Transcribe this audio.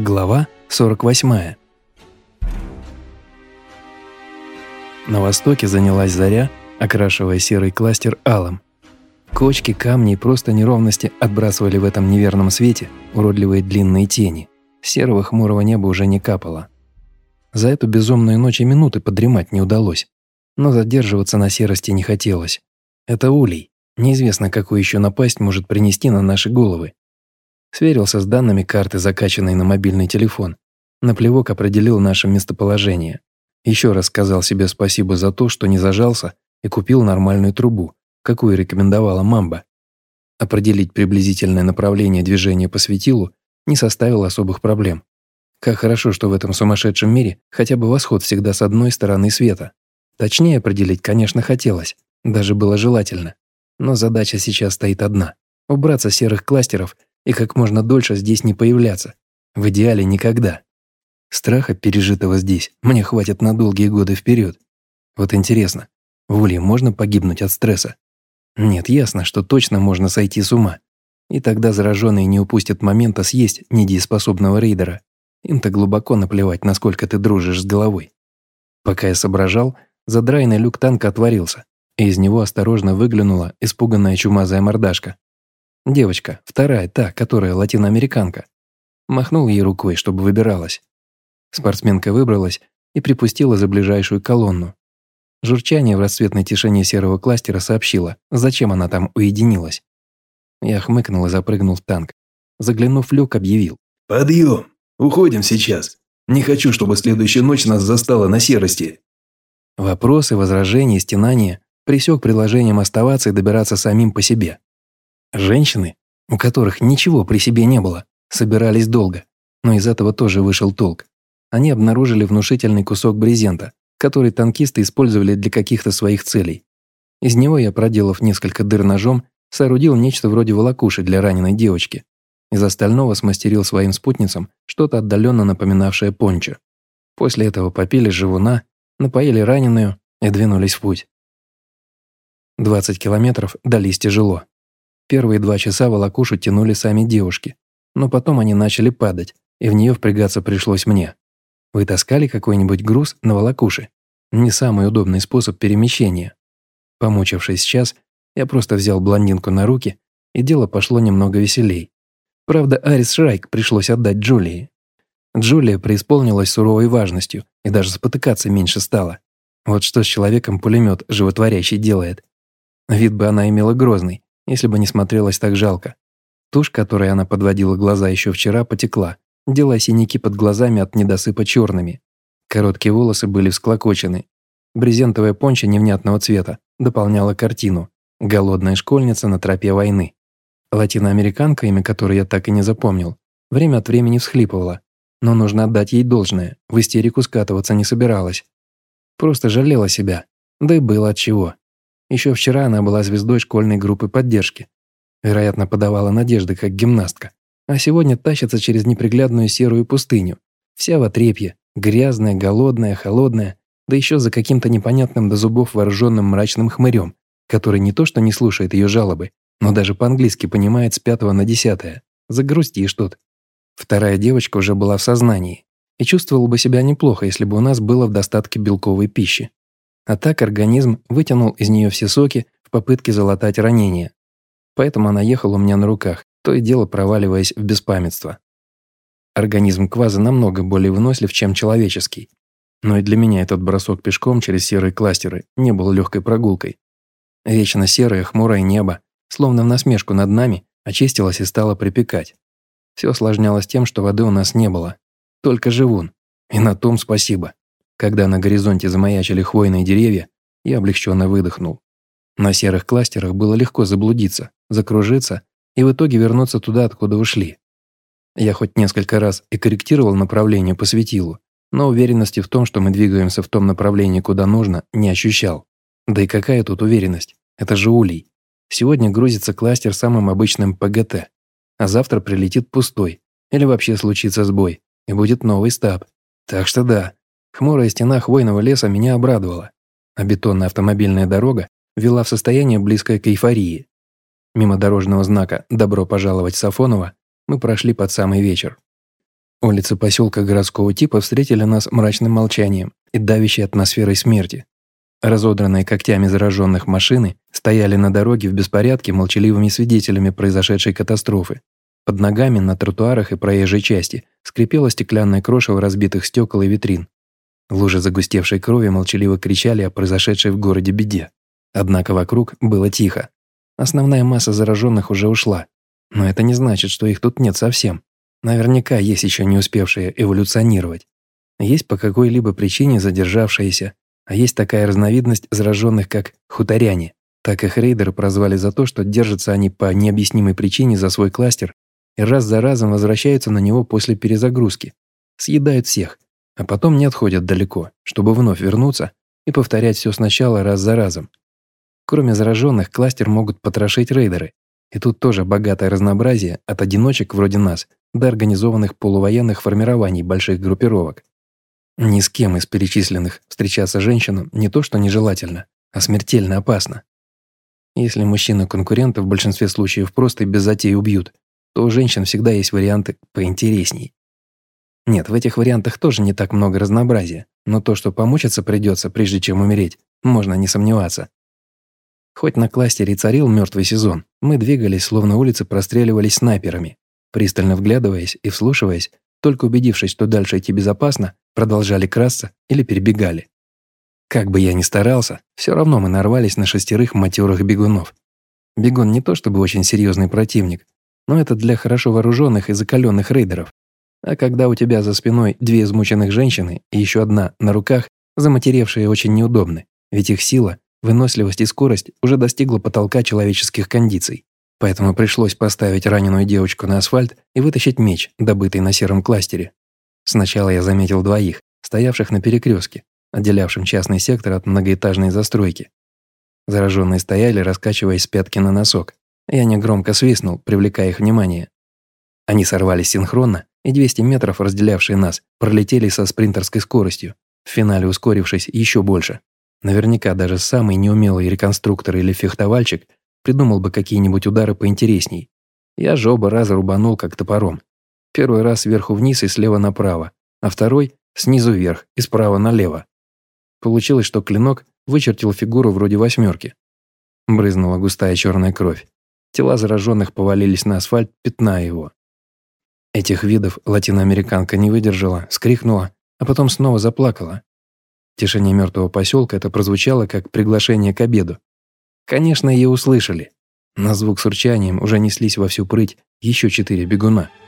Глава 48. На востоке занялась заря, окрашивая серый кластер алым. Кочки, камни и просто неровности отбрасывали в этом неверном свете уродливые длинные тени. Серого хмурого неба уже не капало. За эту безумную ночь и минуты подремать не удалось. Но задерживаться на серости не хотелось. Это улей. Неизвестно, какую еще напасть может принести на наши головы. Сверился с данными карты, закачанной на мобильный телефон. Наплевок определил наше местоположение. Еще раз сказал себе спасибо за то, что не зажался и купил нормальную трубу, какую рекомендовала мамба. Определить приблизительное направление движения по светилу не составило особых проблем. Как хорошо, что в этом сумасшедшем мире хотя бы восход всегда с одной стороны света. Точнее определить, конечно, хотелось, даже было желательно. Но задача сейчас стоит одна – убраться серых кластеров и как можно дольше здесь не появляться. В идеале никогда. Страха, пережитого здесь, мне хватит на долгие годы вперед. Вот интересно, в можно погибнуть от стресса? Нет, ясно, что точно можно сойти с ума. И тогда зараженные не упустят момента съесть недееспособного рейдера. Им-то глубоко наплевать, насколько ты дружишь с головой. Пока я соображал, задраенный люк танка отворился, и из него осторожно выглянула испуганная чумазая мордашка. Девочка, вторая, та, которая латиноамериканка. Махнул ей рукой, чтобы выбиралась. Спортсменка выбралась и припустила за ближайшую колонну. Журчание в расцветной тишине серого кластера сообщило, зачем она там уединилась. Я хмыкнул и запрыгнул в танк. Заглянув в люк, объявил. «Подъем! Уходим сейчас! Не хочу, чтобы следующая ночь нас застала на серости!» Вопросы, возражения, стенания присек предложением оставаться и добираться самим по себе. Женщины, у которых ничего при себе не было, собирались долго, но из этого тоже вышел толк. Они обнаружили внушительный кусок брезента, который танкисты использовали для каких-то своих целей. Из него я, проделав несколько дыр ножом, соорудил нечто вроде волокуши для раненой девочки. Из остального смастерил своим спутницам что-то отдаленно напоминавшее пончо. После этого попили живуна, напоили раненую и двинулись в путь. 20 километров дались тяжело. Первые два часа волокушу тянули сами девушки, но потом они начали падать, и в нее впрягаться пришлось мне. Вы таскали какой-нибудь груз на волокуши? Не самый удобный способ перемещения. Помучившись час, я просто взял блондинку на руки, и дело пошло немного веселей. Правда, Арис Шрайк пришлось отдать Джулии. Джулия преисполнилась суровой важностью и даже спотыкаться меньше стала. Вот что с человеком пулемет животворящий делает. Вид бы она имела грозный, если бы не смотрелась так жалко. Тушь, которой она подводила глаза еще вчера, потекла, делая синяки под глазами от недосыпа черными. Короткие волосы были всклокочены. Брезентовая понча невнятного цвета дополняла картину. Голодная школьница на тропе войны. Латиноамериканка, имя которой я так и не запомнил, время от времени всхлипывала. Но нужно отдать ей должное, в истерику скатываться не собиралась. Просто жалела себя. Да и было от чего. Еще вчера она была звездой школьной группы поддержки. Вероятно, подавала надежды как гимнастка. А сегодня тащится через неприглядную серую пустыню. Вся в отрепье, грязная, голодная, холодная, да еще за каким-то непонятным до зубов вооруженным мрачным хмырем, который не то что не слушает ее жалобы, но даже по-английски понимает с пятого на десятое. Загрустишь тут. Вторая девочка уже была в сознании и чувствовала бы себя неплохо, если бы у нас было в достатке белковой пищи. А так организм вытянул из нее все соки в попытке залатать ранение. Поэтому она ехала у меня на руках, то и дело проваливаясь в беспамятство. Организм кваза намного более вынослив, чем человеческий. Но и для меня этот бросок пешком через серые кластеры не был легкой прогулкой. Вечно серое, хмурое небо, словно в насмешку над нами, очистилось и стало припекать. Все осложнялось тем, что воды у нас не было. Только живун. И на том спасибо. Когда на горизонте замаячили хвойные деревья, я облегченно выдохнул. На серых кластерах было легко заблудиться, закружиться и в итоге вернуться туда, откуда ушли. Я хоть несколько раз и корректировал направление по светилу, но уверенности в том, что мы двигаемся в том направлении, куда нужно, не ощущал. Да и какая тут уверенность? Это же улей. Сегодня грузится кластер самым обычным ПГТ, а завтра прилетит пустой, или вообще случится сбой, и будет новый стаб. Так что да, Хмурая стена хвойного леса меня обрадовала, а бетонная автомобильная дорога вела в состояние близкое к эйфории. Мимо дорожного знака «Добро пожаловать в Сафоново» мы прошли под самый вечер. Улицы поселка городского типа встретили нас мрачным молчанием и давящей атмосферой смерти. Разодранные когтями зараженных машины стояли на дороге в беспорядке молчаливыми свидетелями произошедшей катастрофы. Под ногами на тротуарах и проезжей части скрипело стеклянное крошево разбитых стекол и витрин. Лужи загустевшей крови молчаливо кричали о произошедшей в городе беде. Однако вокруг было тихо. Основная масса зараженных уже ушла. Но это не значит, что их тут нет совсем. Наверняка есть еще не успевшие эволюционировать. Есть по какой-либо причине задержавшиеся, а есть такая разновидность зараженных, как хуторяне. Так их рейдеры прозвали за то, что держатся они по необъяснимой причине за свой кластер и раз за разом возвращаются на него после перезагрузки. Съедают всех, а потом не отходят далеко, чтобы вновь вернуться и повторять все сначала раз за разом. Кроме зараженных, кластер могут потрошить рейдеры. И тут тоже богатое разнообразие от одиночек вроде нас до организованных полувоенных формирований больших группировок. Ни с кем из перечисленных встречаться женщинам не то что нежелательно, а смертельно опасно. Если мужчины конкуренты в большинстве случаев просто без затей убьют, то у женщин всегда есть варианты поинтересней. Нет, в этих вариантах тоже не так много разнообразия, но то, что помучиться придется, прежде чем умереть, можно не сомневаться. Хоть на кластере царил мертвый сезон, мы двигались, словно улицы простреливались снайперами. Пристально вглядываясь и вслушиваясь, только убедившись, что дальше идти безопасно, продолжали красться или перебегали. Как бы я ни старался, все равно мы нарвались на шестерых матерых бегунов. Бегун не то чтобы очень серьезный противник, но это для хорошо вооруженных и закаленных рейдеров. А когда у тебя за спиной две измученных женщины и еще одна на руках, заматеревшие очень неудобны, ведь их сила, выносливость и скорость уже достигла потолка человеческих кондиций. Поэтому пришлось поставить раненую девочку на асфальт и вытащить меч, добытый на сером кластере. Сначала я заметил двоих, стоявших на перекрестке, отделявшем частный сектор от многоэтажной застройки. Зараженные стояли, раскачиваясь с пятки на носок. Я негромко свистнул, привлекая их внимание. Они сорвались синхронно, и 200 метров, разделявшие нас, пролетели со спринтерской скоростью, в финале ускорившись еще больше. Наверняка даже самый неумелый реконструктор или фехтовальщик придумал бы какие-нибудь удары поинтересней. Я же оба раза рубанул как топором. Первый раз сверху вниз и слева направо, а второй – снизу вверх и справа налево. Получилось, что клинок вычертил фигуру вроде восьмерки. Брызнула густая черная кровь. Тела зараженных повалились на асфальт, пятна его. Этих видов латиноамериканка не выдержала, скрикнула, а потом снова заплакала. В тишине мертвого поселка это прозвучало как приглашение к обеду. Конечно, ее услышали. На звук с урчанием уже неслись во всю прыть еще четыре бегуна –